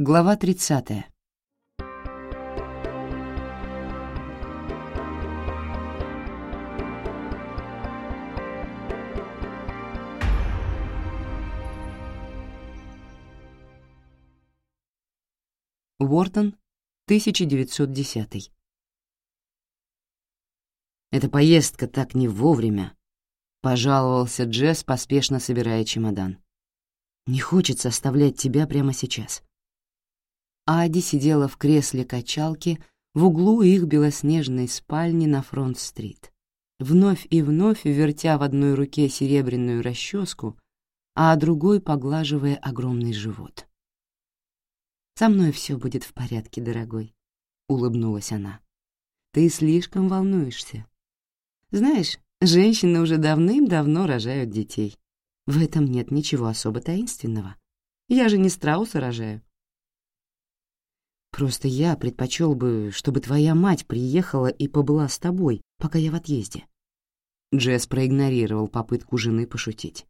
Глава 30. Уортон, 1910. «Эта поездка так не вовремя», — пожаловался Джесс, поспешно собирая чемодан. «Не хочется оставлять тебя прямо сейчас» а Ади сидела в кресле качалки в углу их белоснежной спальни на Фронт-стрит. Вновь и вновь вертя в одной руке серебряную расческу, а другой поглаживая огромный живот. «Со мной все будет в порядке, дорогой», — улыбнулась она. «Ты слишком волнуешься. Знаешь, женщины уже давным-давно рожают детей. В этом нет ничего особо таинственного. Я же не страуса рожаю. Просто я предпочел бы, чтобы твоя мать приехала и побыла с тобой, пока я в отъезде». Джесс проигнорировал попытку жены пошутить.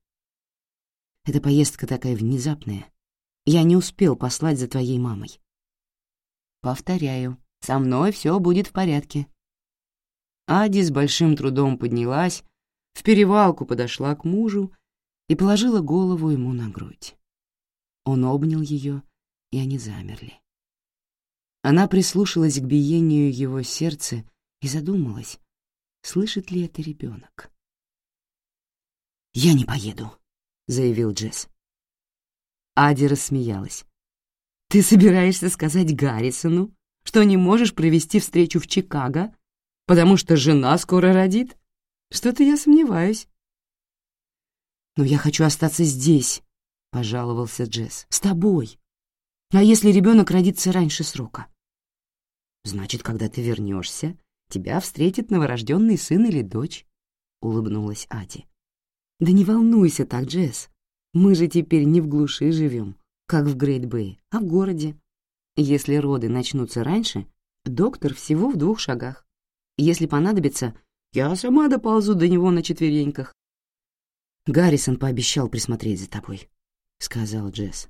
«Эта поездка такая внезапная. Я не успел послать за твоей мамой». «Повторяю, со мной все будет в порядке». Ади с большим трудом поднялась, в перевалку подошла к мужу и положила голову ему на грудь. Он обнял ее, и они замерли. Она прислушалась к биению его сердца и задумалась, слышит ли это ребенок. «Я не поеду», — заявил Джесс. Ади рассмеялась. «Ты собираешься сказать Гаррисону, что не можешь провести встречу в Чикаго, потому что жена скоро родит? Что-то я сомневаюсь». «Но я хочу остаться здесь», — пожаловался Джесс. «С тобой. А если ребенок родится раньше срока? Значит, когда ты вернешься, тебя встретит новорожденный сын или дочь, улыбнулась Ади. Да не волнуйся так, Джесс. Мы же теперь не в глуши живем, как в Грейт-Бэй, а в городе. Если роды начнутся раньше, доктор всего в двух шагах. Если понадобится, я сама доползу до него на четвереньках. Гаррисон пообещал присмотреть за тобой, сказал Джесс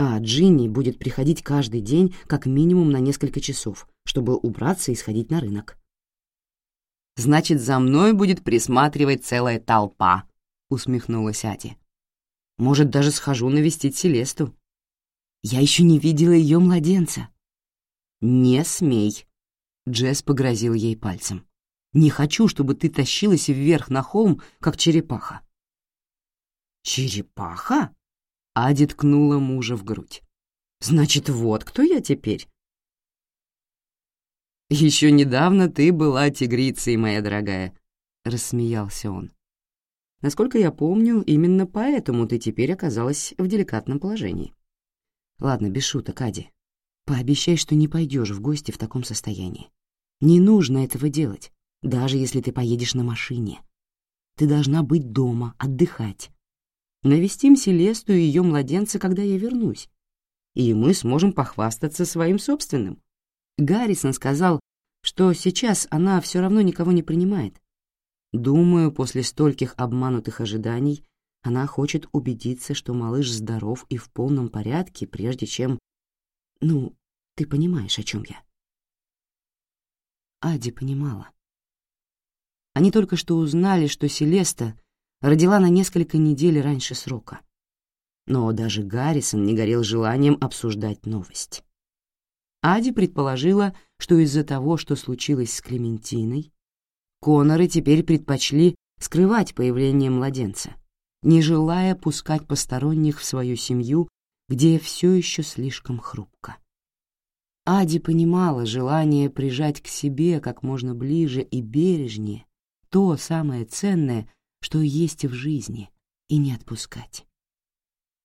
а Джинни будет приходить каждый день как минимум на несколько часов, чтобы убраться и сходить на рынок. «Значит, за мной будет присматривать целая толпа», — усмехнулась Ади. «Может, даже схожу навестить Селесту». «Я еще не видела ее младенца». «Не смей», — Джесс погрозил ей пальцем. «Не хочу, чтобы ты тащилась вверх на холм, как черепаха». «Черепаха?» Ади ткнула мужа в грудь. «Значит, вот кто я теперь?» «Еще недавно ты была тигрицей, моя дорогая», — рассмеялся он. «Насколько я помню, именно поэтому ты теперь оказалась в деликатном положении». «Ладно, без шуток, Ади. Пообещай, что не пойдешь в гости в таком состоянии. Не нужно этого делать, даже если ты поедешь на машине. Ты должна быть дома, отдыхать навестим Селесту и ее младенца, когда я вернусь, и мы сможем похвастаться своим собственным. Гаррисон сказал, что сейчас она все равно никого не принимает. Думаю, после стольких обманутых ожиданий она хочет убедиться, что малыш здоров и в полном порядке, прежде чем... Ну, ты понимаешь, о чем я. Ади понимала. Они только что узнали, что Селеста — родила на несколько недель раньше срока. Но даже Гаррисон не горел желанием обсуждать новость. Ади предположила, что из-за того, что случилось с Клементиной, Коноры теперь предпочли скрывать появление младенца, не желая пускать посторонних в свою семью, где все еще слишком хрупко. Ади понимала желание прижать к себе как можно ближе и бережнее то самое ценное, что есть в жизни, и не отпускать.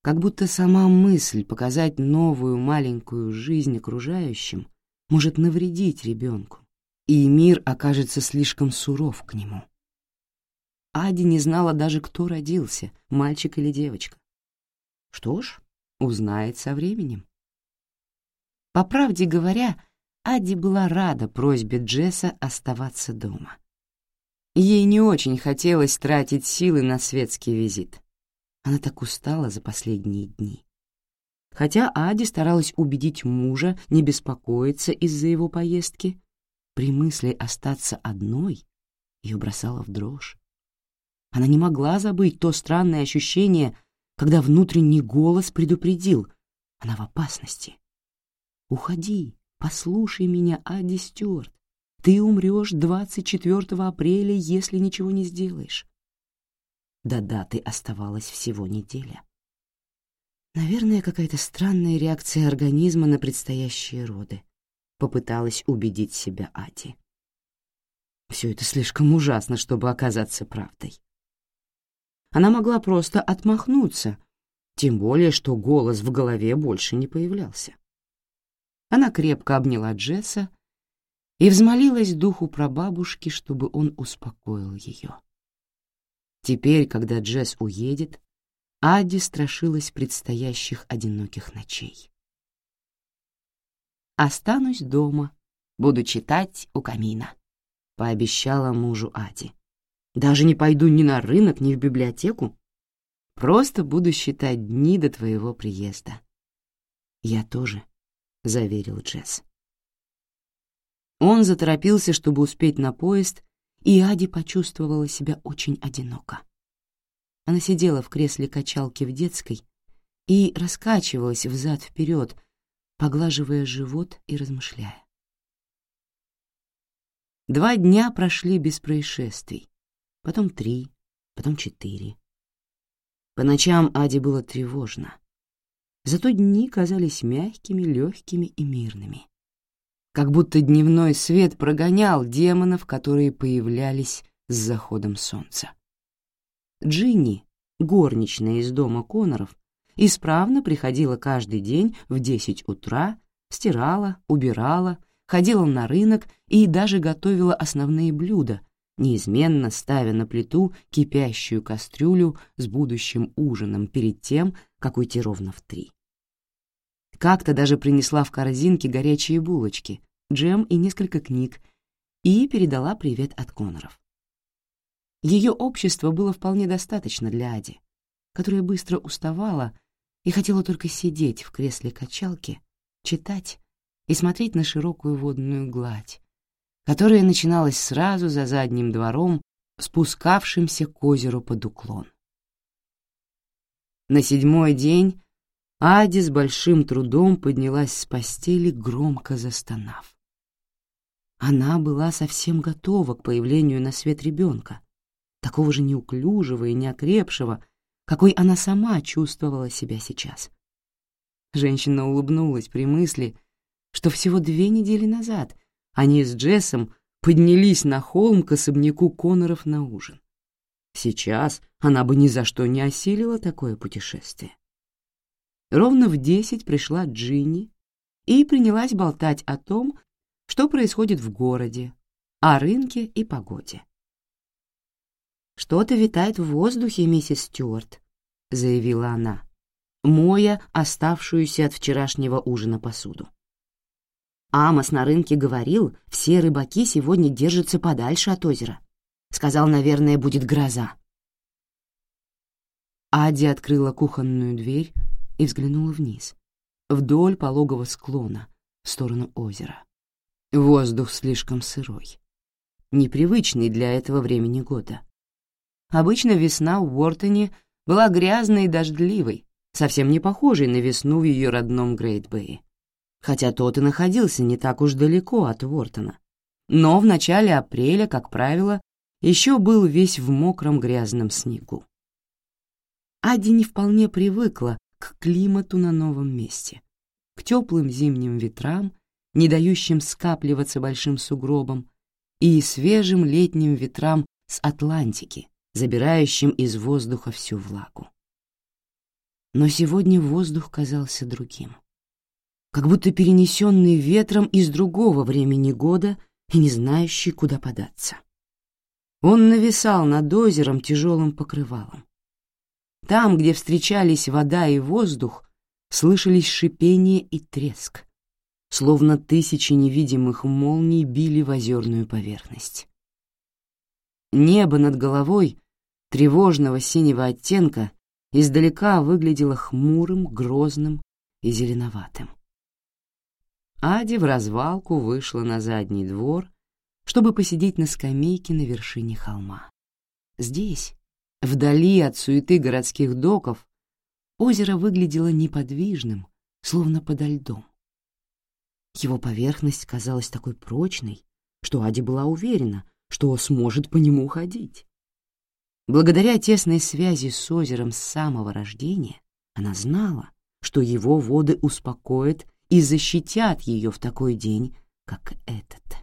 Как будто сама мысль показать новую маленькую жизнь окружающим может навредить ребенку, и мир окажется слишком суров к нему. Ади не знала даже, кто родился, мальчик или девочка. Что ж, узнает со временем. По правде говоря, Ади была рада просьбе Джесса оставаться дома. Ей не очень хотелось тратить силы на светский визит. Она так устала за последние дни. Хотя Ади старалась убедить мужа не беспокоиться из-за его поездки, при мысли остаться одной ее бросала в дрожь. Она не могла забыть то странное ощущение, когда внутренний голос предупредил — она в опасности. «Уходи, послушай меня, Ади Стюарт ты умрешь 24 апреля, если ничего не сделаешь. До даты оставалась всего неделя. Наверное, какая-то странная реакция организма на предстоящие роды. Попыталась убедить себя Ади. Все это слишком ужасно, чтобы оказаться правдой. Она могла просто отмахнуться, тем более, что голос в голове больше не появлялся. Она крепко обняла Джесса, и взмолилась духу про бабушки, чтобы он успокоил ее. Теперь, когда Джесс уедет, Адди страшилась предстоящих одиноких ночей. «Останусь дома, буду читать у камина», — пообещала мужу Ади. «Даже не пойду ни на рынок, ни в библиотеку. Просто буду считать дни до твоего приезда». «Я тоже», — заверил Джесс. Он заторопился, чтобы успеть на поезд, и Ади почувствовала себя очень одиноко. Она сидела в кресле качалки в детской и раскачивалась взад-вперед, поглаживая живот и размышляя. Два дня прошли без происшествий, потом три, потом четыре. По ночам Аде было тревожно. Зато дни казались мягкими, легкими и мирными как будто дневной свет прогонял демонов, которые появлялись с заходом солнца. Джинни, горничная из дома Коноров, исправно приходила каждый день в 10 утра, стирала, убирала, ходила на рынок и даже готовила основные блюда, неизменно ставя на плиту кипящую кастрюлю с будущим ужином перед тем, как уйти ровно в три. Как-то даже принесла в корзинке горячие булочки, джем и несколько книг, и передала привет от Коноров. Ее общества было вполне достаточно для Ади, которая быстро уставала и хотела только сидеть в кресле качалки, читать и смотреть на широкую водную гладь, которая начиналась сразу за задним двором, спускавшимся к озеру под уклон. На седьмой день Ади с большим трудом поднялась с постели, громко застонав. Она была совсем готова к появлению на свет ребенка, такого же неуклюжего и неокрепшего, какой она сама чувствовала себя сейчас. Женщина улыбнулась при мысли, что всего две недели назад они с Джессом поднялись на холм к особняку Коноров на ужин. Сейчас она бы ни за что не осилила такое путешествие. Ровно в десять пришла Джинни и принялась болтать о том, что происходит в городе, о рынке и погоде. «Что-то витает в воздухе, миссис Стюарт», — заявила она, моя оставшуюся от вчерашнего ужина посуду. Амос на рынке говорил, все рыбаки сегодня держатся подальше от озера. Сказал, наверное, будет гроза. Ади открыла кухонную дверь, и взглянула вниз, вдоль пологого склона, в сторону озера. Воздух слишком сырой, непривычный для этого времени года. Обычно весна в Уортоне была грязной и дождливой, совсем не похожей на весну в ее родном Грейтбэе. Хотя тот и находился не так уж далеко от Уортона. Но в начале апреля, как правило, еще был весь в мокром грязном снегу. Адди не вполне привыкла к климату на новом месте, к теплым зимним ветрам, не дающим скапливаться большим сугробам, и свежим летним ветрам с Атлантики, забирающим из воздуха всю влагу. Но сегодня воздух казался другим, как будто перенесенный ветром из другого времени года и не знающий, куда податься. Он нависал над озером тяжелым покрывалом, там, где встречались вода и воздух, слышались шипение и треск, словно тысячи невидимых молний били в озерную поверхность. Небо над головой, тревожного синего оттенка, издалека выглядело хмурым, грозным и зеленоватым. Ади в развалку вышла на задний двор, чтобы посидеть на скамейке на вершине холма. Здесь, Вдали от суеты городских доков озеро выглядело неподвижным, словно подо льдом. Его поверхность казалась такой прочной, что Ади была уверена, что сможет по нему ходить. Благодаря тесной связи с озером с самого рождения она знала, что его воды успокоят и защитят ее в такой день, как этот.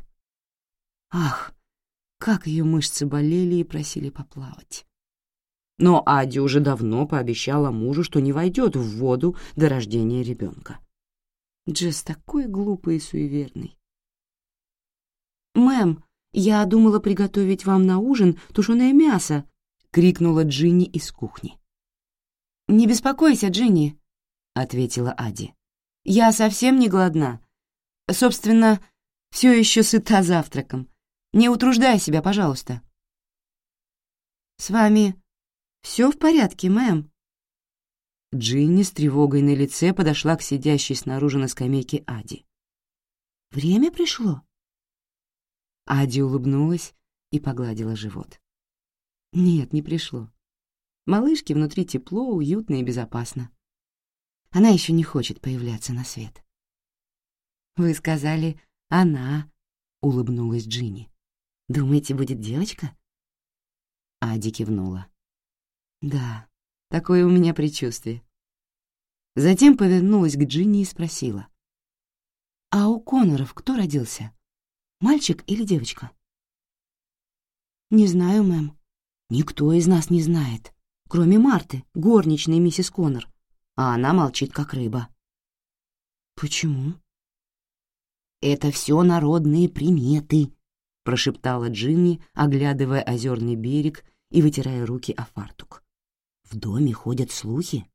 Ах, как ее мышцы болели и просили поплавать! Но Ади уже давно пообещала мужу, что не войдет в воду до рождения ребенка. Джесс такой глупый и суеверный. «Мэм, я думала приготовить вам на ужин тушеное мясо!» — крикнула Джинни из кухни. «Не беспокойся, Джинни!» — ответила Ади. «Я совсем не голодна. Собственно, все еще сыта завтраком. Не утруждай себя, пожалуйста». «С вами «Все в порядке, мэм». Джинни с тревогой на лице подошла к сидящей снаружи на скамейке Ади. «Время пришло». Ади улыбнулась и погладила живот. «Нет, не пришло. Малышке внутри тепло, уютно и безопасно. Она еще не хочет появляться на свет». «Вы сказали, она», — улыбнулась Джинни. «Думаете, будет девочка?» Ади кивнула. Да, такое у меня предчувствие. Затем повернулась к Джинни и спросила. «А у Коноров кто родился? Мальчик или девочка?» «Не знаю, мэм. Никто из нас не знает, кроме Марты, горничной миссис Конор, а она молчит, как рыба». «Почему?» «Это все народные приметы», — прошептала Джинни, оглядывая озерный берег и вытирая руки о фартук. В доме ходят слухи,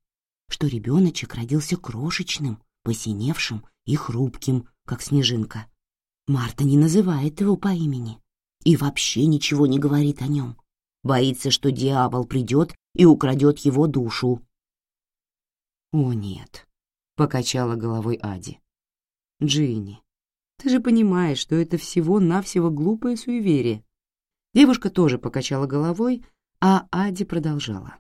что ребеночек родился крошечным, посиневшим и хрупким, как снежинка. Марта не называет его по имени и вообще ничего не говорит о нем. Боится, что дьявол придет и украдет его душу. «О, нет», — покачала головой Ади. «Джинни, ты же понимаешь, что это всего-навсего глупое суеверие». Девушка тоже покачала головой, а Ади продолжала.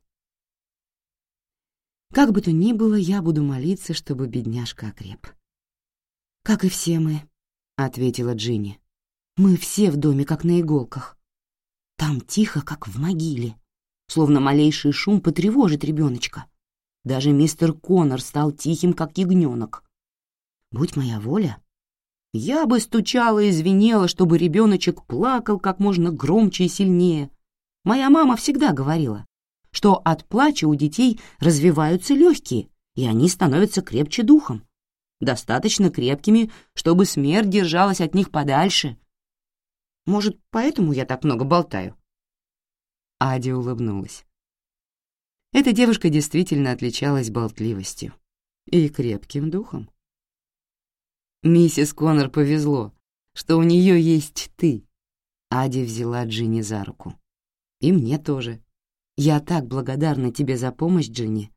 Как бы то ни было, я буду молиться, чтобы бедняжка окреп. «Как и все мы», — ответила Джинни. «Мы все в доме, как на иголках. Там тихо, как в могиле, словно малейший шум потревожит ребеночка. Даже мистер Коннор стал тихим, как ягненок. Будь моя воля, я бы стучала и звенела, чтобы ребеночек плакал как можно громче и сильнее. Моя мама всегда говорила, что от плача у детей развиваются легкие, и они становятся крепче духом. Достаточно крепкими, чтобы смерть держалась от них подальше. Может, поэтому я так много болтаю?» Ади улыбнулась. Эта девушка действительно отличалась болтливостью и крепким духом. «Миссис Коннор повезло, что у нее есть ты», Ади взяла Джинни за руку. «И мне тоже. Я так благодарна тебе за помощь, Джинни.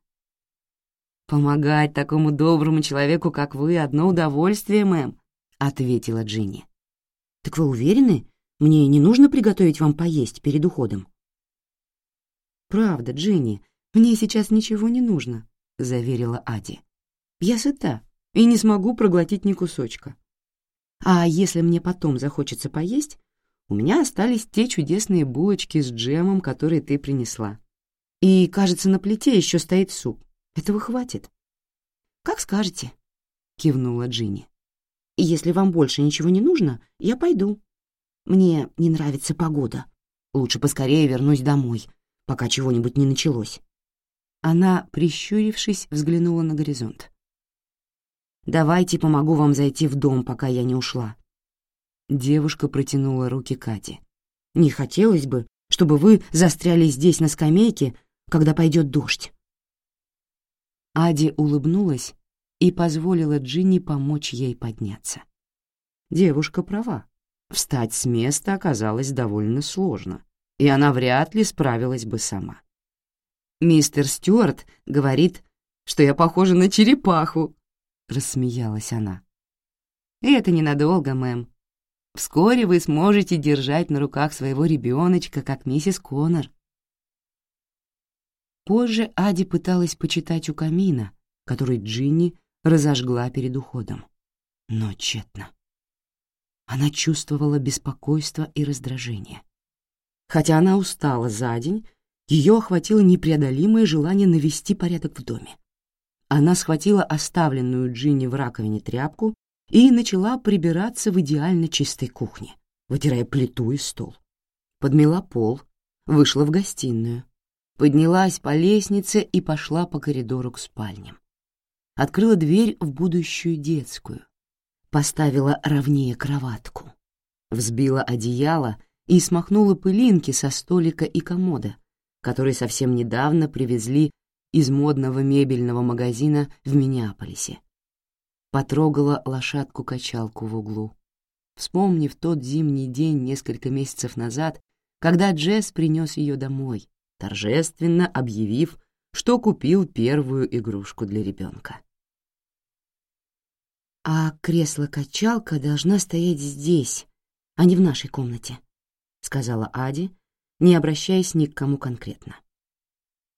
«Помогать такому доброму человеку, как вы, одно удовольствие, мэм», — ответила Джинни. «Так вы уверены? Мне не нужно приготовить вам поесть перед уходом?» «Правда, Джинни, мне сейчас ничего не нужно», — заверила Ади. «Я сыта и не смогу проглотить ни кусочка. А если мне потом захочется поесть, у меня остались те чудесные булочки с джемом, которые ты принесла. И, кажется, на плите еще стоит суп. Этого хватит. Как скажете, кивнула Джинни. Если вам больше ничего не нужно, я пойду. Мне не нравится погода. Лучше поскорее вернусь домой, пока чего-нибудь не началось. Она, прищурившись, взглянула на горизонт. «Давайте помогу вам зайти в дом, пока я не ушла», Девушка протянула руки Кате. «Не хотелось бы, чтобы вы застряли здесь на скамейке, когда пойдет дождь». Ади улыбнулась и позволила Джинни помочь ей подняться. Девушка права. Встать с места оказалось довольно сложно, и она вряд ли справилась бы сама. «Мистер Стюарт говорит, что я похожа на черепаху», — рассмеялась она. «Это ненадолго, мэм», Вскоре вы сможете держать на руках своего ребеночка, как миссис Коннор. Позже Ади пыталась почитать у камина, который Джинни разожгла перед уходом. Но тщетно. Она чувствовала беспокойство и раздражение. Хотя она устала за день, ее охватило непреодолимое желание навести порядок в доме. Она схватила оставленную Джинни в раковине тряпку и начала прибираться в идеально чистой кухне, вытирая плиту и стол. Подмела пол, вышла в гостиную, поднялась по лестнице и пошла по коридору к спальням. Открыла дверь в будущую детскую, поставила ровнее кроватку, взбила одеяло и смахнула пылинки со столика и комода, которые совсем недавно привезли из модного мебельного магазина в Миннеаполисе потрогала лошадку-качалку в углу. Вспомнив тот зимний день несколько месяцев назад, когда Джесс принес ее домой, торжественно объявив, что купил первую игрушку для ребенка. «А кресло-качалка должна стоять здесь, а не в нашей комнате», — сказала Ади, не обращаясь ни к кому конкретно.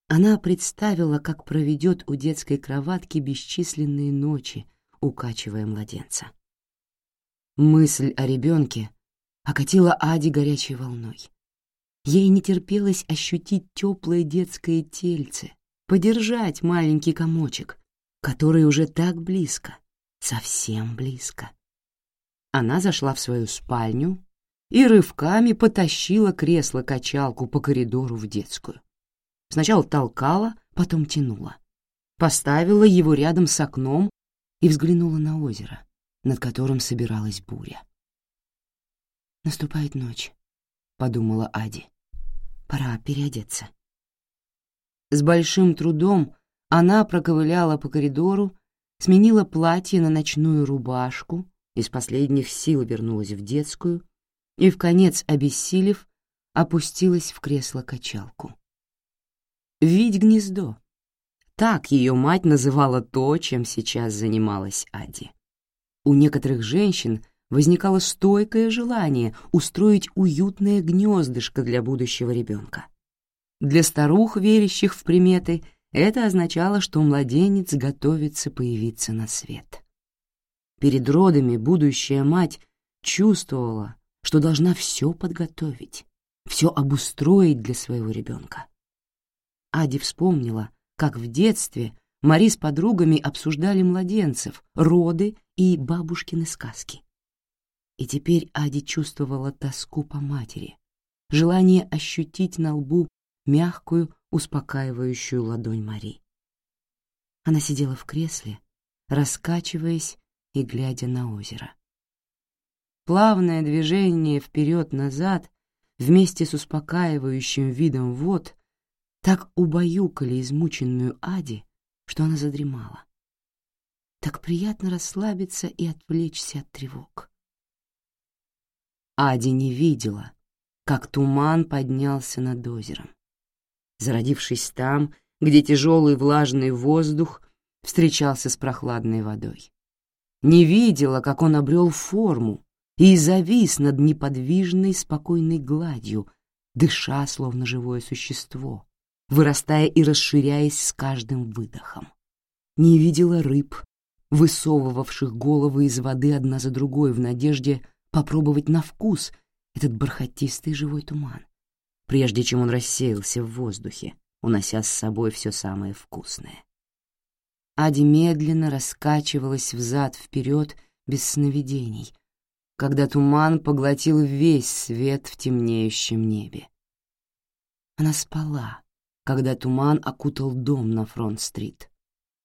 Она представила, как проведет у детской кроватки бесчисленные ночи — укачивая младенца. Мысль о ребенке окатила Ади горячей волной. Ей не терпелось ощутить теплое детское тельце, подержать маленький комочек, который уже так близко, совсем близко. Она зашла в свою спальню и рывками потащила кресло-качалку по коридору в детскую. Сначала толкала, потом тянула. Поставила его рядом с окном и взглянула на озеро, над которым собиралась буря. «Наступает ночь», — подумала Ади. «Пора переодеться». С большим трудом она проковыляла по коридору, сменила платье на ночную рубашку, из последних сил вернулась в детскую и, в конец обессилев, опустилась в кресло-качалку. «Видь гнездо», так ее мать называла то, чем сейчас занималась Ади. У некоторых женщин возникало стойкое желание устроить уютное гнездышко для будущего ребенка. Для старух, верящих в приметы, это означало, что младенец готовится появиться на свет. Перед родами будущая мать чувствовала, что должна все подготовить, все обустроить для своего ребенка. Ади вспомнила — как в детстве Мари с подругами обсуждали младенцев, роды и бабушкины сказки. И теперь Ади чувствовала тоску по матери, желание ощутить на лбу мягкую, успокаивающую ладонь Мари. Она сидела в кресле, раскачиваясь и глядя на озеро. Плавное движение вперед-назад вместе с успокаивающим видом вод так убаюкали измученную Ади, что она задремала. Так приятно расслабиться и отвлечься от тревог. Ади не видела, как туман поднялся над озером. Зародившись там, где тяжелый влажный воздух встречался с прохладной водой. Не видела, как он обрел форму и завис над неподвижной спокойной гладью, дыша, словно живое существо — вырастая и расширяясь с каждым выдохом. Не видела рыб, высовывавших головы из воды одна за другой в надежде попробовать на вкус этот бархатистый живой туман, прежде чем он рассеялся в воздухе, унося с собой все самое вкусное. Ади медленно раскачивалась взад-вперед без сновидений, когда туман поглотил весь свет в темнеющем небе. Она спала, когда туман окутал дом на Фронт-стрит.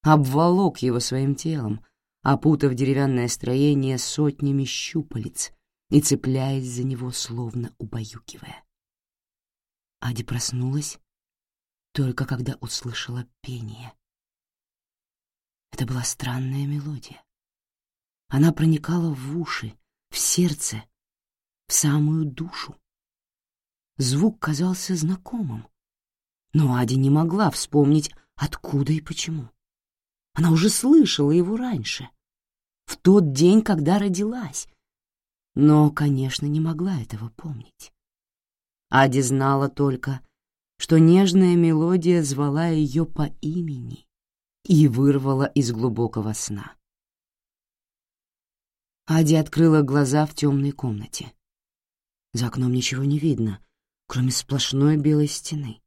Обволок его своим телом, опутав деревянное строение сотнями щупалец и цепляясь за него, словно убаюкивая. Ади проснулась только когда услышала пение. Это была странная мелодия. Она проникала в уши, в сердце, в самую душу. Звук казался знакомым, но Ади не могла вспомнить, откуда и почему. Она уже слышала его раньше, в тот день, когда родилась, но, конечно, не могла этого помнить. Ади знала только, что нежная мелодия звала ее по имени и вырвала из глубокого сна. Ади открыла глаза в темной комнате. За окном ничего не видно, кроме сплошной белой стены.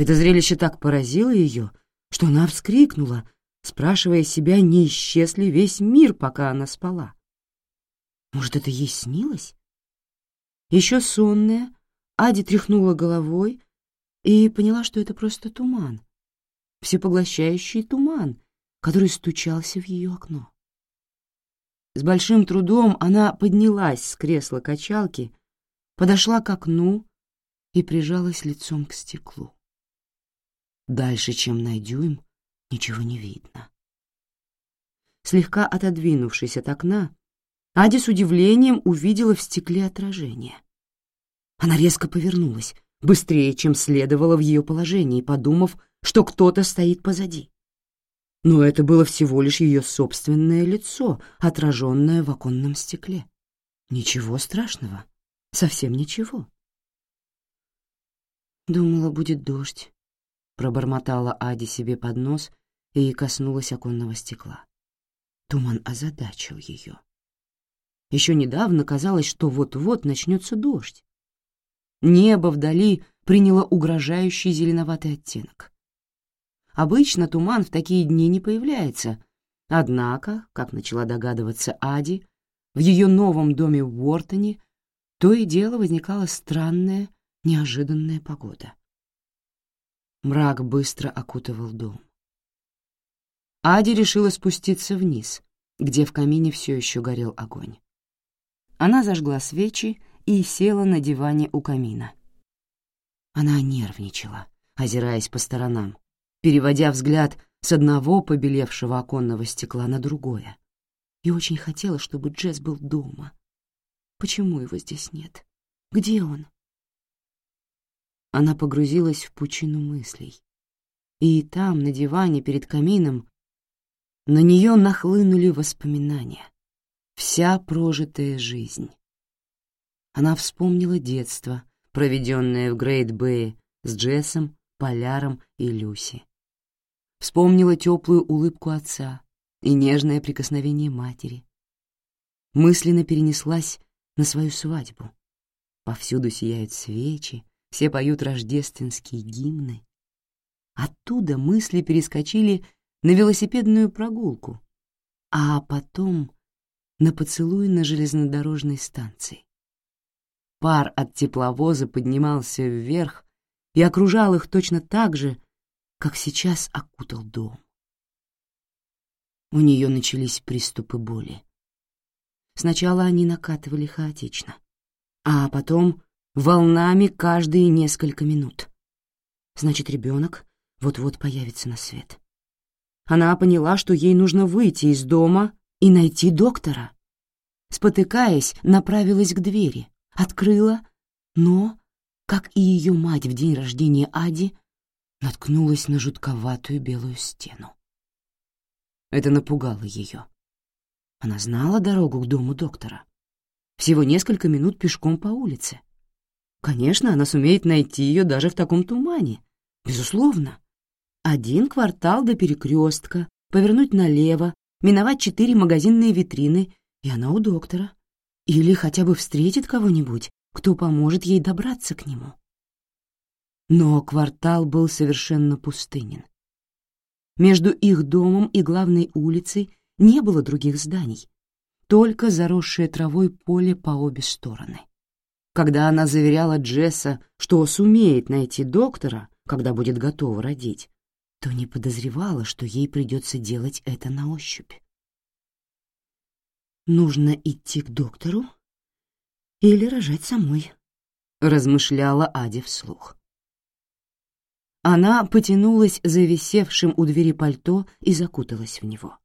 Это зрелище так поразило ее, что она вскрикнула, спрашивая себя, не исчез ли весь мир, пока она спала. Может, это ей снилось? Еще сонная, Ади тряхнула головой и поняла, что это просто туман, всепоглощающий туман, который стучался в ее окно. С большим трудом она поднялась с кресла качалки, подошла к окну и прижалась лицом к стеклу. Дальше, чем на дюйм, ничего не видно. Слегка отодвинувшись от окна, Ади с удивлением увидела в стекле отражение. Она резко повернулась, быстрее, чем следовало в ее положении, подумав, что кто-то стоит позади. Но это было всего лишь ее собственное лицо, отраженное в оконном стекле. Ничего страшного, совсем ничего. Думала, будет дождь, пробормотала Ади себе под нос и коснулась оконного стекла. Туман озадачил ее. Еще недавно казалось, что вот-вот начнется дождь. Небо вдали приняло угрожающий зеленоватый оттенок. Обычно туман в такие дни не появляется, однако, как начала догадываться Ади, в ее новом доме в Уортоне то и дело возникала странная, неожиданная погода. Мрак быстро окутывал дом. Ади решила спуститься вниз, где в камине все еще горел огонь. Она зажгла свечи и села на диване у камина. Она нервничала, озираясь по сторонам, переводя взгляд с одного побелевшего оконного стекла на другое. И очень хотела, чтобы Джесс был дома. Почему его здесь нет? Где он? Она погрузилась в пучину мыслей. И там, на диване перед камином, на нее нахлынули воспоминания. Вся прожитая жизнь. Она вспомнила детство, проведенное в Грейт-Бэе с Джессом, Поляром и Люси. Вспомнила теплую улыбку отца и нежное прикосновение матери. Мысленно перенеслась на свою свадьбу. Повсюду сияют свечи, все поют рождественские гимны. Оттуда мысли перескочили на велосипедную прогулку, а потом на поцелуй на железнодорожной станции. Пар от тепловоза поднимался вверх и окружал их точно так же, как сейчас окутал дом. У нее начались приступы боли. Сначала они накатывали хаотично, а потом волнами каждые несколько минут. Значит, ребенок вот-вот появится на свет. Она поняла, что ей нужно выйти из дома и найти доктора. Спотыкаясь, направилась к двери, открыла, но, как и ее мать в день рождения Ади, наткнулась на жутковатую белую стену. Это напугало ее. Она знала дорогу к дому доктора. Всего несколько минут пешком по улице. Конечно, она сумеет найти ее даже в таком тумане. Безусловно. Один квартал до перекрестка, повернуть налево, миновать четыре магазинные витрины, и она у доктора. Или хотя бы встретит кого-нибудь, кто поможет ей добраться к нему. Но квартал был совершенно пустынен. Между их домом и главной улицей не было других зданий, только заросшее травой поле по обе стороны когда она заверяла Джесса, что сумеет найти доктора, когда будет готова родить, то не подозревала, что ей придется делать это на ощупь. «Нужно идти к доктору или рожать самой», — размышляла Ади вслух. Она потянулась за висевшим у двери пальто и закуталась в него.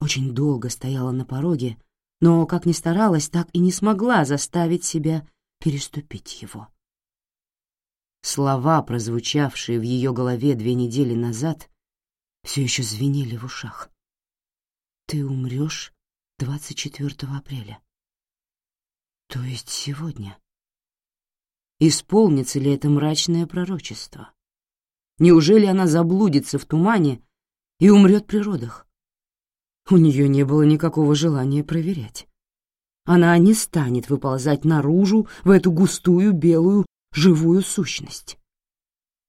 Очень долго стояла на пороге, но, как ни старалась, так и не смогла заставить себя переступить его. Слова, прозвучавшие в ее голове две недели назад, все еще звенели в ушах. «Ты умрешь 24 апреля». То есть сегодня. Исполнится ли это мрачное пророчество? Неужели она заблудится в тумане и умрет при родах? У нее не было никакого желания проверять она не станет выползать наружу в эту густую белую живую сущность.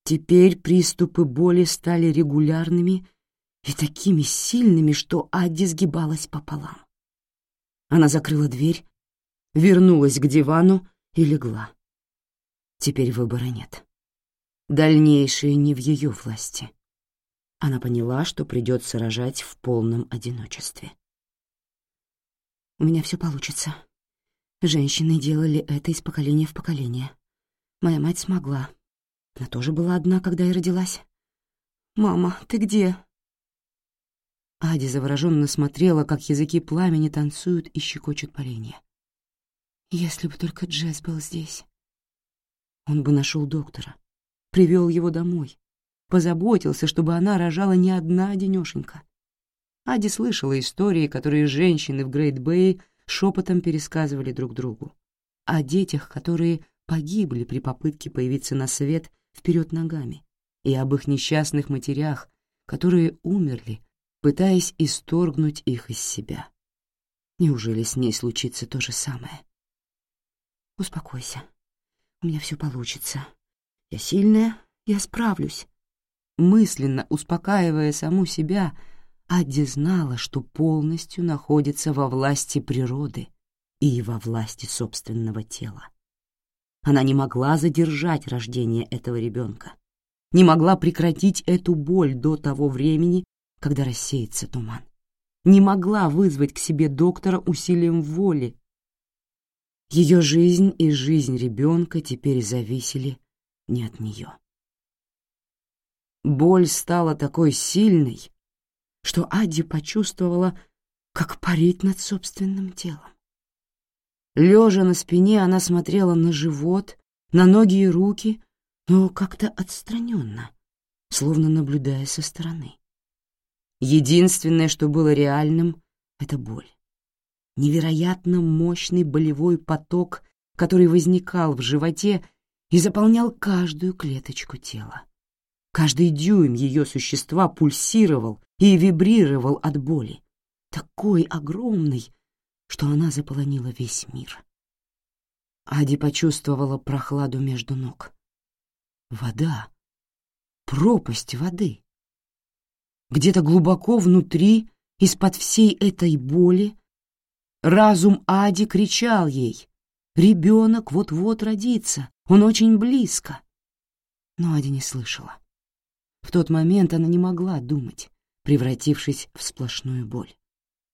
Теперь приступы боли стали регулярными и такими сильными, что Адди сгибалась пополам. Она закрыла дверь, вернулась к дивану и легла. Теперь выбора нет. Дальнейшее не в ее власти. Она поняла, что придется рожать в полном одиночестве. У меня все получится. Женщины делали это из поколения в поколение. Моя мать смогла. Она тоже была одна, когда я родилась. «Мама, ты где?» Ади завороженно смотрела, как языки пламени танцуют и щекочут поленья. «Если бы только Джесс был здесь!» Он бы нашел доктора, привел его домой, позаботился, чтобы она рожала не одна-одинешенька. Ади слышала истории, которые женщины в Грейт-Бэй шепотом пересказывали друг другу. О детях, которые погибли при попытке появиться на свет вперед ногами, и об их несчастных матерях, которые умерли, пытаясь исторгнуть их из себя. Неужели с ней случится то же самое? «Успокойся. У меня все получится. Я сильная, я справлюсь». Мысленно успокаивая саму себя, — а где знала, что полностью находится во власти природы и во власти собственного тела. Она не могла задержать рождение этого ребенка, не могла прекратить эту боль до того времени, когда рассеется туман, не могла вызвать к себе доктора усилием воли. Ее жизнь и жизнь ребенка теперь зависели не от нее. Боль стала такой сильной, что Адди почувствовала, как парит над собственным телом. Лежа на спине, она смотрела на живот, на ноги и руки, но как-то отстраненно, словно наблюдая со стороны. Единственное, что было реальным, — это боль. Невероятно мощный болевой поток, который возникал в животе и заполнял каждую клеточку тела. Каждый дюйм ее существа пульсировал, и вибрировал от боли, такой огромный, что она заполонила весь мир. Ади почувствовала прохладу между ног. Вода. Пропасть воды. Где-то глубоко внутри, из-под всей этой боли, разум Ади кричал ей «Ребенок вот-вот родится, он очень близко». Но Ади не слышала. В тот момент она не могла думать превратившись в сплошную боль.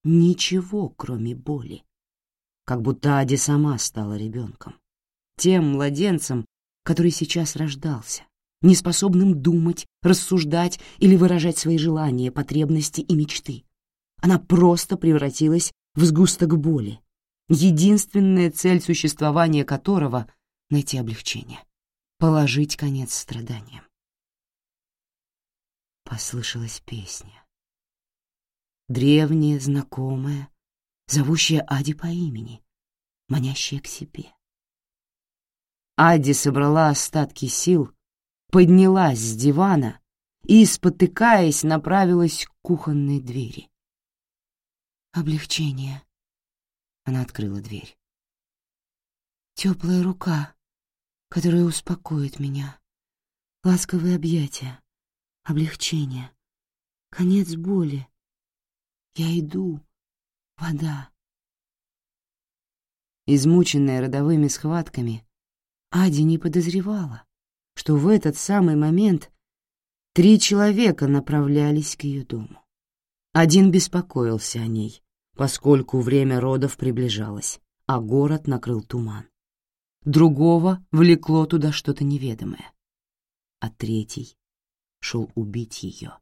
Ничего, кроме боли. Как будто Ади сама стала ребенком. Тем младенцем, который сейчас рождался, неспособным думать, рассуждать или выражать свои желания, потребности и мечты. Она просто превратилась в сгусток боли, единственная цель существования которого — найти облегчение, положить конец страданиям. Послышалась песня древнее, знакомое, зовущее Ади по имени, манящее к себе. Ади собрала остатки сил, поднялась с дивана и, спотыкаясь, направилась к кухонной двери. Облегчение. Она открыла дверь. Теплая рука, которая успокоит меня. Ласковые объятия. Облегчение. Конец боли, иду вода. Измученная родовыми схватками, Ади не подозревала, что в этот самый момент три человека направлялись к ее дому. Один беспокоился о ней, поскольку время родов приближалось, а город накрыл туман. Другого влекло туда что-то неведомое. А третий шел убить ее.